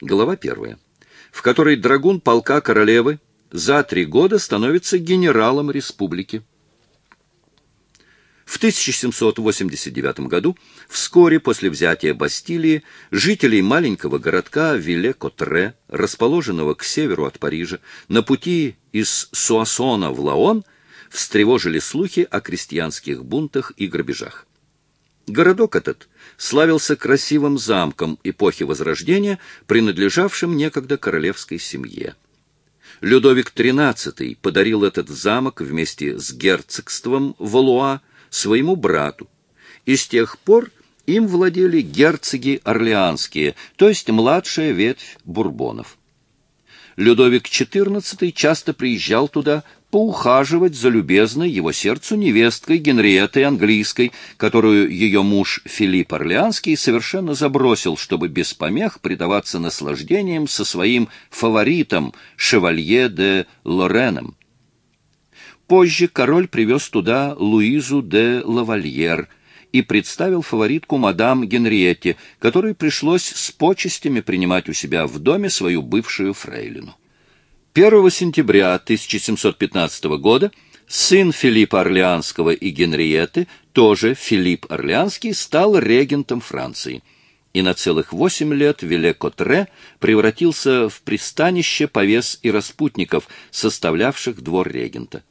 Глава первая, в которой драгун полка королевы за три года становится генералом республики. В 1789 году, вскоре после взятия Бастилии, жителей маленького городка Виле-Котре, расположенного к северу от Парижа, на пути из Суассона в Лаон, встревожили слухи о крестьянских бунтах и грабежах. Городок этот славился красивым замком эпохи Возрождения, принадлежавшим некогда королевской семье. Людовик XIII подарил этот замок вместе с герцогством Валуа своему брату, и с тех пор им владели герцоги орлеанские, то есть младшая ветвь бурбонов. Людовик XIV часто приезжал туда поухаживать за любезной его сердцу невесткой Генриеттой Английской, которую ее муж Филипп Орлеанский совершенно забросил, чтобы без помех предаваться наслаждениям со своим фаворитом, шевалье де Лореном. Позже король привез туда Луизу де Лавальер и представил фаворитку мадам Генриетте, которой пришлось с почестями принимать у себя в доме свою бывшую фрейлину. 1 сентября 1715 года сын Филиппа Орлеанского и Генриетты, тоже Филипп Орлеанский, стал регентом Франции и на целых восемь лет Виле-Котре превратился в пристанище повес и распутников, составлявших двор регента.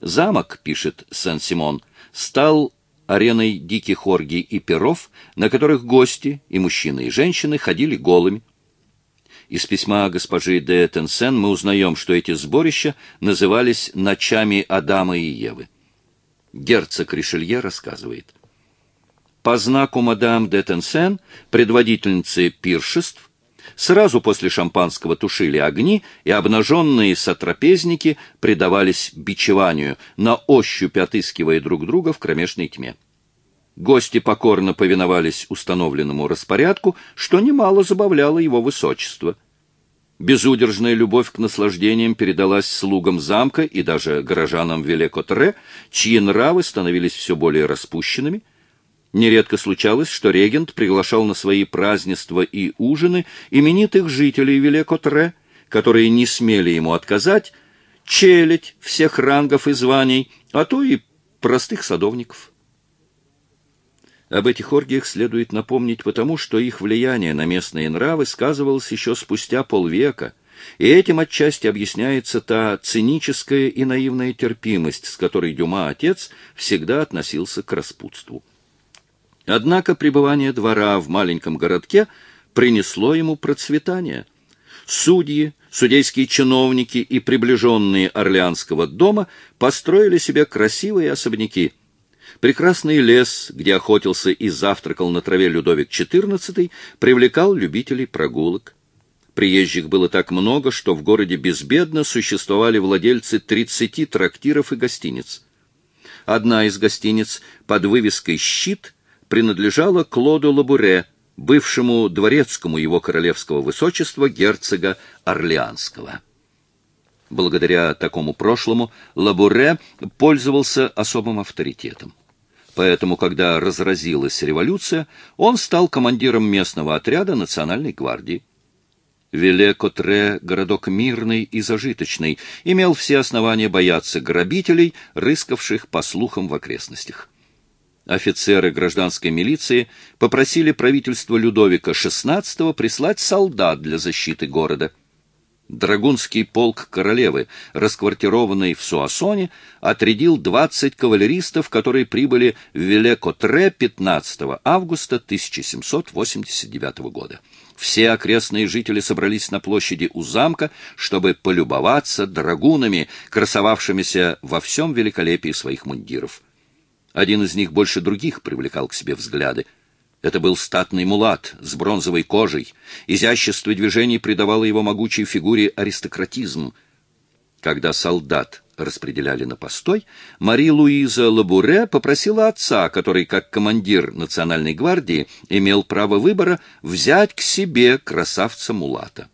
Замок, пишет Сен-Симон, стал ареной диких оргий и перов, на которых гости, и мужчины, и женщины, ходили голыми. Из письма госпожи де Тенсен мы узнаем, что эти сборища назывались «ночами Адама и Евы». Герцог Ришелье рассказывает. По знаку мадам де Тенсен, предводительницы пиршеств, Сразу после шампанского тушили огни, и обнаженные сотрапезники предавались бичеванию, на ощупь отыскивая друг друга в кромешной тьме. Гости покорно повиновались установленному распорядку, что немало забавляло его высочество. Безудержная любовь к наслаждениям передалась слугам замка и даже горожанам Велекотре, чьи нравы становились все более распущенными, Нередко случалось, что регент приглашал на свои празднества и ужины именитых жителей Велекотре, которые не смели ему отказать, челядь всех рангов и званий, а то и простых садовников. Об этих оргиях следует напомнить потому, что их влияние на местные нравы сказывалось еще спустя полвека, и этим отчасти объясняется та циническая и наивная терпимость, с которой Дюма отец всегда относился к распутству. Однако пребывание двора в маленьком городке принесло ему процветание. Судьи, судейские чиновники и приближенные Орлеанского дома построили себе красивые особняки. Прекрасный лес, где охотился и завтракал на траве Людовик XIV, привлекал любителей прогулок. Приезжих было так много, что в городе безбедно существовали владельцы 30 трактиров и гостиниц. Одна из гостиниц под вывеской «Щит» принадлежала Клоду Лабуре, бывшему дворецкому его королевского высочества герцога Орлеанского. Благодаря такому прошлому Лабуре пользовался особым авторитетом. Поэтому, когда разразилась революция, он стал командиром местного отряда Национальной гвардии. Веле-Котре, городок мирный и зажиточный, имел все основания бояться грабителей, рыскавших по слухам в окрестностях. Офицеры гражданской милиции попросили правительство Людовика XVI прислать солдат для защиты города. Драгунский полк королевы, расквартированный в Суассоне, отрядил 20 кавалеристов, которые прибыли в Веле-Котре 15 августа 1789 года. Все окрестные жители собрались на площади у замка, чтобы полюбоваться драгунами, красовавшимися во всем великолепии своих мундиров. Один из них больше других привлекал к себе взгляды. Это был статный мулат с бронзовой кожей. Изящество движений придавало его могучей фигуре аристократизм. Когда солдат распределяли на постой, Мари-Луиза Лабуре попросила отца, который, как командир национальной гвардии, имел право выбора, взять к себе красавца Мулата.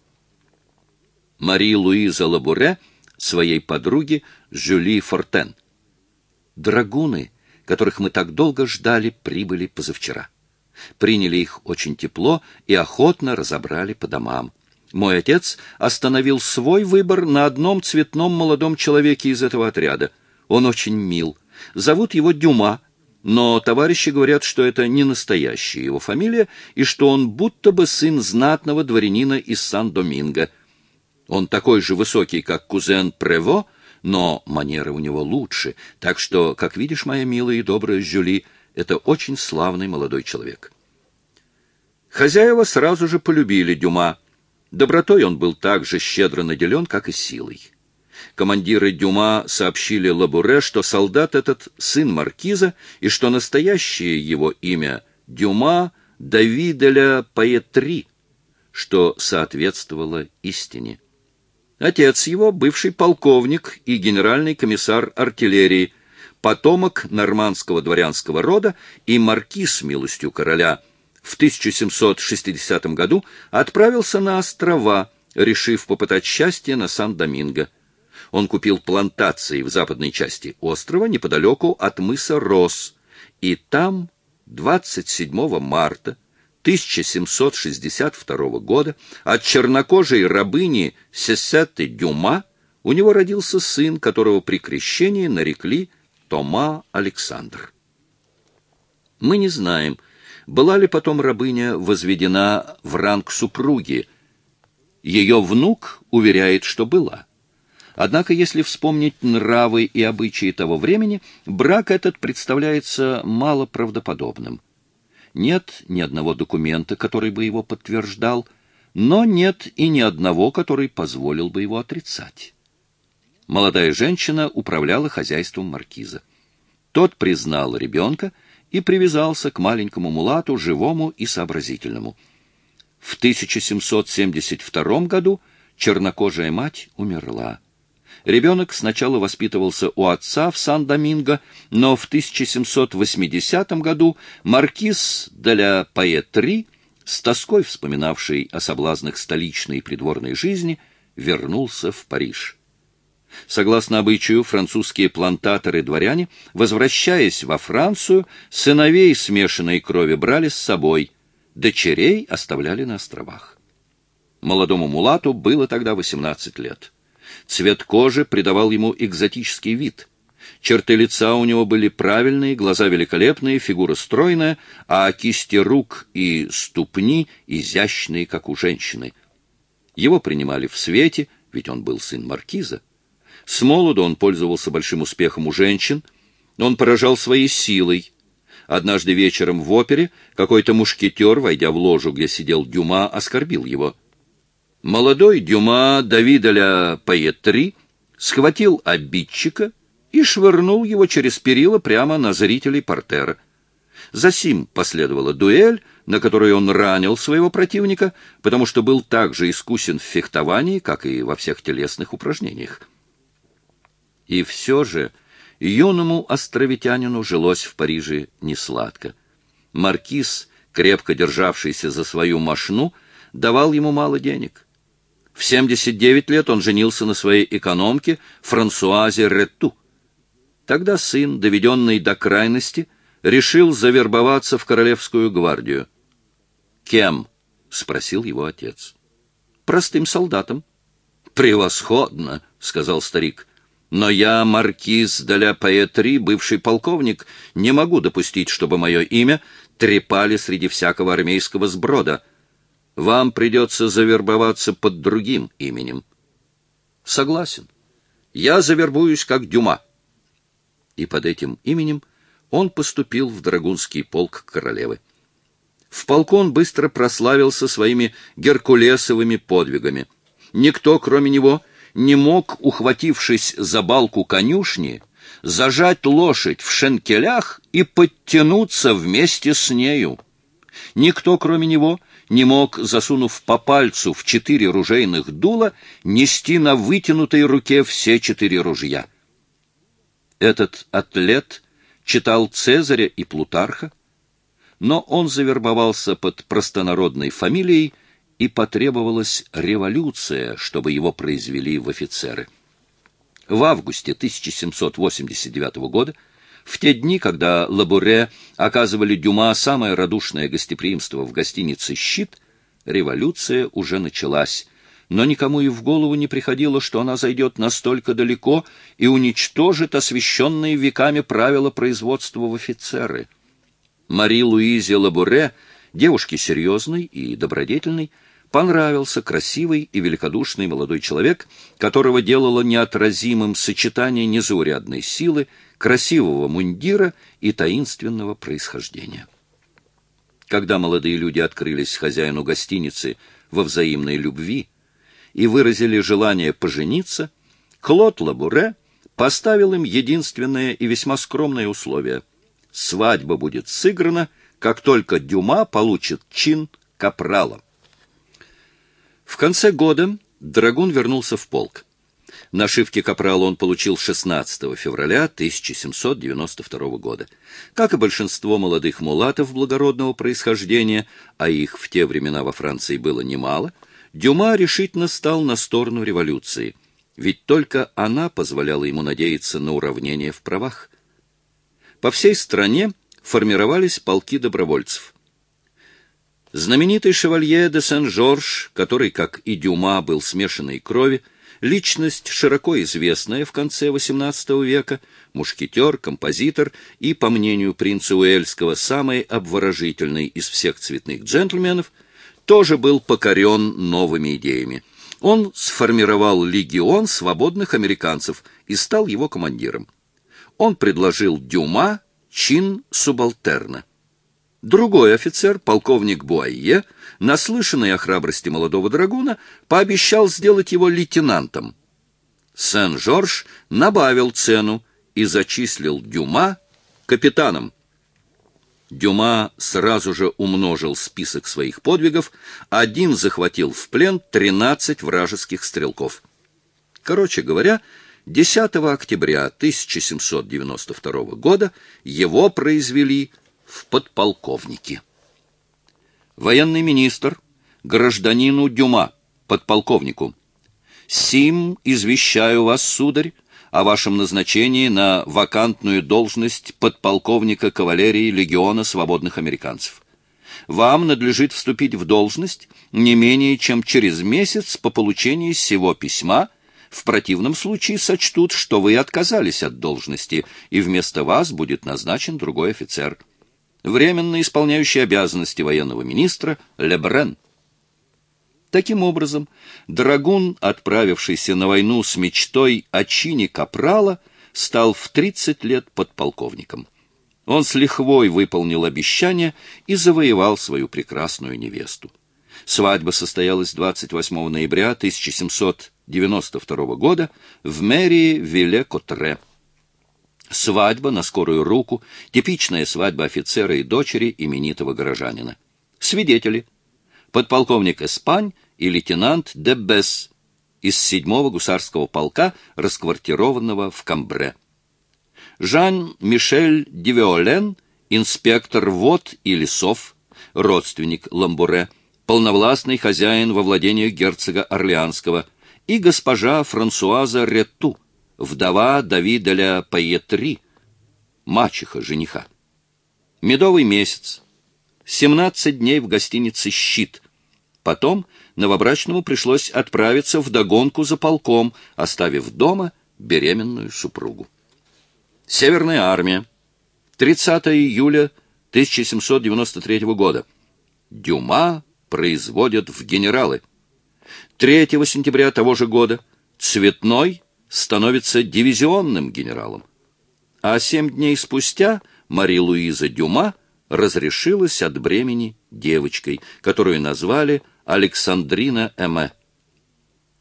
Мари-Луиза Лабуре своей подруге Жюли Фортен. Драгуны — которых мы так долго ждали, прибыли позавчера. Приняли их очень тепло и охотно разобрали по домам. Мой отец остановил свой выбор на одном цветном молодом человеке из этого отряда. Он очень мил. Зовут его Дюма, но товарищи говорят, что это не настоящая его фамилия и что он будто бы сын знатного дворянина из Сан-Доминго. Он такой же высокий, как кузен Прево, но манеры у него лучше, так что, как видишь, моя милая и добрая Жюли, это очень славный молодой человек. Хозяева сразу же полюбили Дюма. Добротой он был так же щедро наделен, как и силой. Командиры Дюма сообщили Лабуре, что солдат этот сын маркиза и что настоящее его имя Дюма Давиделя Паэтри, что соответствовало истине. Отец его, бывший полковник и генеральный комиссар артиллерии, потомок нормандского дворянского рода и маркиз милостью короля, в 1760 году отправился на острова, решив попытать счастье на Сан-Доминго. Он купил плантации в западной части острова, неподалеку от мыса Рос, и там 27 марта 1762 года от чернокожей рабыни Сесеты Дюма у него родился сын, которого при крещении нарекли Тома Александр. Мы не знаем, была ли потом рабыня возведена в ранг супруги. Ее внук уверяет, что была. Однако, если вспомнить нравы и обычаи того времени, брак этот представляется малоправдоподобным. Нет ни одного документа, который бы его подтверждал, но нет и ни одного, который позволил бы его отрицать. Молодая женщина управляла хозяйством маркиза. Тот признал ребенка и привязался к маленькому мулату, живому и сообразительному. В 1772 году чернокожая мать умерла. Ребенок сначала воспитывался у отца в Сан-Доминго, но в 1780 году маркиз де ля Паэтри, с тоской вспоминавший о соблазнах столичной придворной жизни, вернулся в Париж. Согласно обычаю, французские плантаторы-дворяне, возвращаясь во Францию, сыновей смешанной крови брали с собой, дочерей оставляли на островах. Молодому мулату было тогда 18 лет. Цвет кожи придавал ему экзотический вид. Черты лица у него были правильные, глаза великолепные, фигура стройная, а кисти рук и ступни изящные, как у женщины. Его принимали в свете, ведь он был сын маркиза. С молоду он пользовался большим успехом у женщин, он поражал своей силой. Однажды вечером в опере какой-то мушкетер, войдя в ложу, где сидел Дюма, оскорбил его — Молодой Дюма Давидаля Паетри схватил обидчика и швырнул его через перила прямо на зрителей портера. Засим последовала дуэль, на которой он ранил своего противника, потому что был так же искусен в фехтовании, как и во всех телесных упражнениях. И все же юному островитянину жилось в Париже несладко. Маркиз, крепко державшийся за свою машну, давал ему мало денег — в 79 лет он женился на своей экономке Франсуазе Ретту. Тогда сын, доведенный до крайности, решил завербоваться в Королевскую гвардию. «Кем?» — спросил его отец. «Простым солдатом». «Превосходно!» — сказал старик. «Но я, маркиз де ля Паэтри, бывший полковник, не могу допустить, чтобы мое имя трепали среди всякого армейского сброда» вам придется завербоваться под другим именем. Согласен. Я завербуюсь как Дюма. И под этим именем он поступил в Драгунский полк королевы. В полк он быстро прославился своими геркулесовыми подвигами. Никто, кроме него, не мог, ухватившись за балку конюшни, зажать лошадь в шенкелях и подтянуться вместе с нею. Никто, кроме него, не мог, засунув по пальцу в четыре ружейных дула, нести на вытянутой руке все четыре ружья. Этот атлет читал Цезаря и Плутарха, но он завербовался под простонародной фамилией, и потребовалась революция, чтобы его произвели в офицеры. В августе 1789 года в те дни, когда Лабуре оказывали Дюма самое радушное гостеприимство в гостинице «Щит», революция уже началась, но никому и в голову не приходило, что она зайдет настолько далеко и уничтожит освященные веками правила производства в офицеры. Мари Луизе Лабуре, девушке серьезной и добродетельной, понравился красивый и великодушный молодой человек, которого делало неотразимым сочетание незаурядной силы, красивого мундира и таинственного происхождения. Когда молодые люди открылись хозяину гостиницы во взаимной любви и выразили желание пожениться, Клод Лабуре поставил им единственное и весьма скромное условие. Свадьба будет сыграна, как только Дюма получит чин капрала. В конце года Драгун вернулся в полк. Нашивки капрала он получил 16 февраля 1792 года. Как и большинство молодых мулатов благородного происхождения, а их в те времена во Франции было немало, Дюма решительно стал на сторону революции, ведь только она позволяла ему надеяться на уравнение в правах. По всей стране формировались полки добровольцев. Знаменитый шевалье де Сен-Жорж, который, как и Дюма, был смешанной крови, личность широко известная в конце XVIII века, мушкетер, композитор и, по мнению принца Уэльского, самый обворожительный из всех цветных джентльменов, тоже был покорен новыми идеями. Он сформировал легион свободных американцев и стал его командиром. Он предложил Дюма чин субалтерна. Другой офицер, полковник Буайе, наслышанный о храбрости молодого драгуна, пообещал сделать его лейтенантом. Сен-Жорж набавил цену и зачислил Дюма капитаном. Дюма сразу же умножил список своих подвигов, один захватил в плен 13 вражеских стрелков. Короче говоря, 10 октября 1792 года его произвели в подполковнике. Военный министр, гражданину Дюма, подполковнику. Сим извещаю вас, сударь, о вашем назначении на вакантную должность подполковника кавалерии Легиона свободных американцев. Вам надлежит вступить в должность не менее чем через месяц по получении сего письма, в противном случае сочтут, что вы отказались от должности, и вместо вас будет назначен другой офицер временно исполняющий обязанности военного министра Лебрен. Таким образом, Драгун, отправившийся на войну с мечтой о чине капрала, стал в 30 лет подполковником. Он с лихвой выполнил обещание и завоевал свою прекрасную невесту. Свадьба состоялась 28 ноября 1792 года в мэрии Вилле-Котре. Свадьба на скорую руку, типичная свадьба офицера и дочери именитого горожанина. Свидетели. Подполковник Эспань и лейтенант Дебес из 7-го гусарского полка, расквартированного в Камбре. Жан-Мишель Девиолен, инспектор вод и лесов, родственник Ламбуре, полновластный хозяин во владениях герцога Орлеанского, и госпожа Франсуаза Рету, вдова Давида ля Паетри, мачеха жениха. Медовый месяц. семнадцать дней в гостинице «Щит». Потом новобрачному пришлось отправиться в догонку за полком, оставив дома беременную супругу. Северная армия. 30 июля 1793 года. Дюма производят в генералы. 3 сентября того же года Цветной становится дивизионным генералом. А семь дней спустя Мари-Луиза Дюма разрешилась от бремени девочкой, которую назвали Александрина Эме.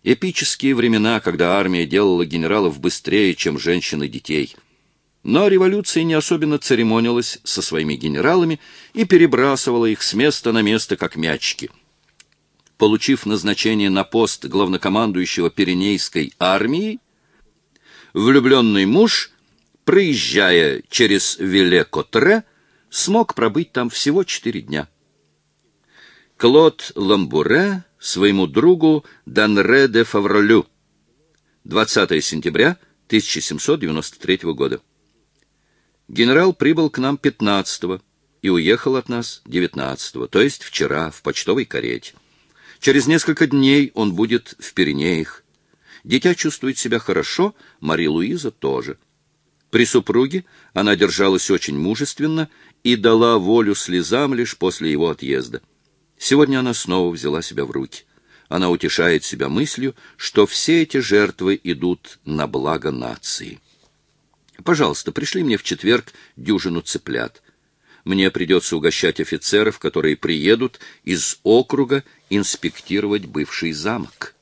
Эпические времена, когда армия делала генералов быстрее, чем женщины детей. Но революция не особенно церемонилась со своими генералами и перебрасывала их с места на место, как мячики. Получив назначение на пост главнокомандующего Пиренейской армии, влюбленный муж, проезжая через Вилле-Котре, смог пробыть там всего четыре дня. Клод Ламбуре своему другу Данре де Фавролю. 20 сентября 1793 года. Генерал прибыл к нам 15 и уехал от нас 19 то есть вчера, в почтовой карете. Через несколько дней он будет в Пиренеях. Дитя чувствует себя хорошо, Мари-Луиза тоже. При супруге она держалась очень мужественно и дала волю слезам лишь после его отъезда. Сегодня она снова взяла себя в руки. Она утешает себя мыслью, что все эти жертвы идут на благо нации. Пожалуйста, пришли мне в четверг дюжину цыплят. Мне придется угощать офицеров, которые приедут из округа инспектировать бывший замок.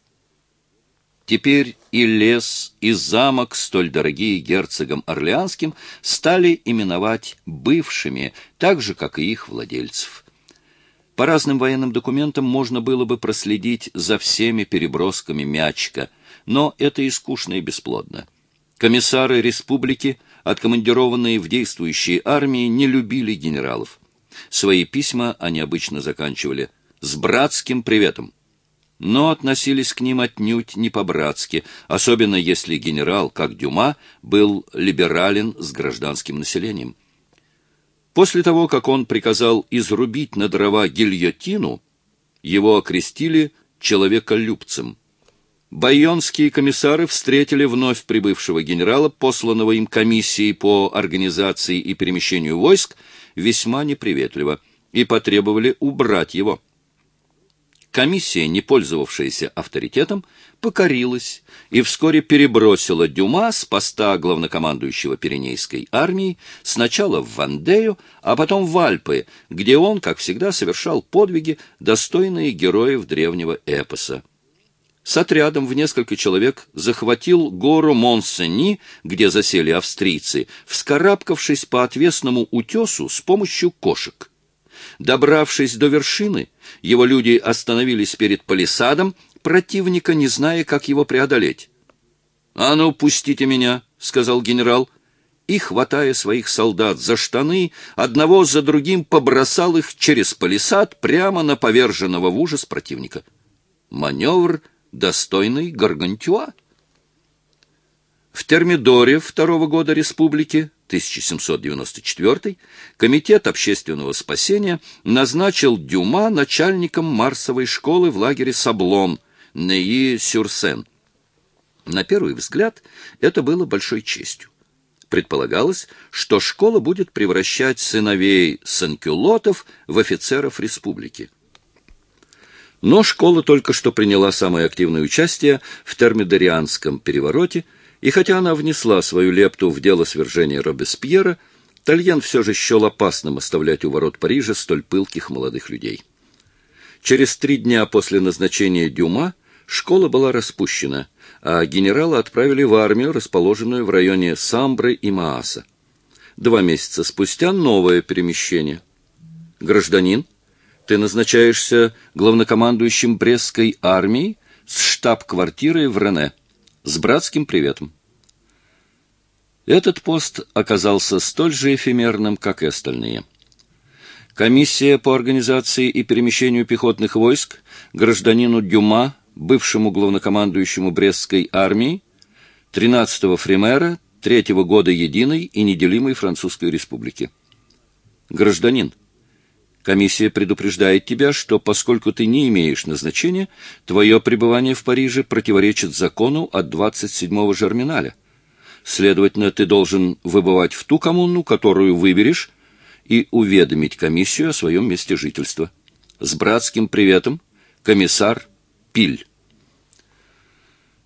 Теперь и лес, и замок, столь дорогие герцогам Орлеанским, стали именовать бывшими, так же, как и их владельцев. По разным военным документам можно было бы проследить за всеми перебросками мячика, но это и скучно и бесплодно. Комиссары республики, откомандированные в действующие армии, не любили генералов. Свои письма они обычно заканчивали «с братским приветом» но относились к ним отнюдь не по-братски, особенно если генерал, как Дюма, был либерален с гражданским населением. После того, как он приказал изрубить на дрова гильотину, его окрестили человеколюбцем. Байонские комиссары встретили вновь прибывшего генерала, посланного им комиссией по организации и перемещению войск, весьма неприветливо, и потребовали убрать его. Комиссия, не пользовавшаяся авторитетом, покорилась и вскоре перебросила Дюма с поста главнокомандующего Пиренейской армии сначала в Вандею, а потом в Альпы, где он, как всегда, совершал подвиги, достойные героев древнего эпоса. С отрядом в несколько человек захватил гору Монсени, где засели австрийцы, вскарабкавшись по отвесному утесу с помощью кошек. Добравшись до вершины, его люди остановились перед палисадом противника, не зная, как его преодолеть. «А ну, пустите меня», — сказал генерал, и, хватая своих солдат за штаны, одного за другим побросал их через палисад прямо на поверженного в ужас противника. Маневр, достойный Гаргантюа. В Термидоре второго года республики 1794 Комитет общественного спасения назначил Дюма начальником Марсовой школы в лагере Саблон, Неи-Сюрсен. На первый взгляд это было большой честью. Предполагалось, что школа будет превращать сыновей санкюлотов в офицеров республики. Но школа только что приняла самое активное участие в термидорианском перевороте – и хотя она внесла свою лепту в дело свержения Робеспьера, Тальян все же счел опасным оставлять у ворот Парижа столь пылких молодых людей. Через три дня после назначения Дюма школа была распущена, а генерала отправили в армию, расположенную в районе Самбры и Мааса. Два месяца спустя новое перемещение. «Гражданин, ты назначаешься главнокомандующим Брестской армией с штаб-квартирой в Рене. С братским приветом». Этот пост оказался столь же эфемерным, как и остальные. Комиссия по организации и перемещению пехотных войск гражданину Дюма, бывшему главнокомандующему Брестской армии, 13-го Фримера, третьего года единой и неделимой Французской республики. Гражданин, комиссия предупреждает тебя, что поскольку ты не имеешь назначения, твое пребывание в Париже противоречит закону от 27-го Жерминаля. Следовательно, ты должен выбывать в ту коммуну, которую выберешь, и уведомить комиссию о своем месте жительства. С братским приветом, комиссар Пиль.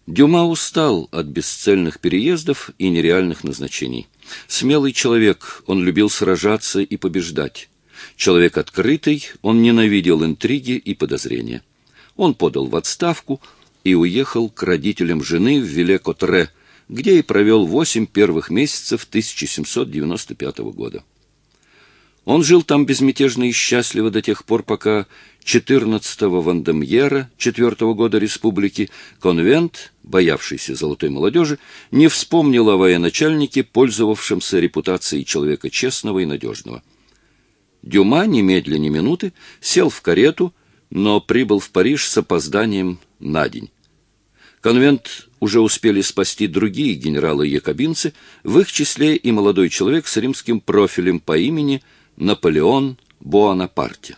Дюма устал от бесцельных переездов и нереальных назначений. Смелый человек, он любил сражаться и побеждать. Человек открытый, он ненавидел интриги и подозрения. Он подал в отставку и уехал к родителям жены в Виле-Котре, где и провел восемь первых месяцев 1795 года. Он жил там безмятежно и счастливо до тех пор, пока 14-го Вандемьера, 4-го года республики, конвент, боявшийся золотой молодежи, не вспомнил о военачальнике, пользовавшемся репутацией человека честного и надежного. Дюма немедля ни минуты сел в карету, но прибыл в Париж с опозданием на день. Конвент уже успели спасти другие генералы-якобинцы, в их числе и молодой человек с римским профилем по имени Наполеон Буанапарте.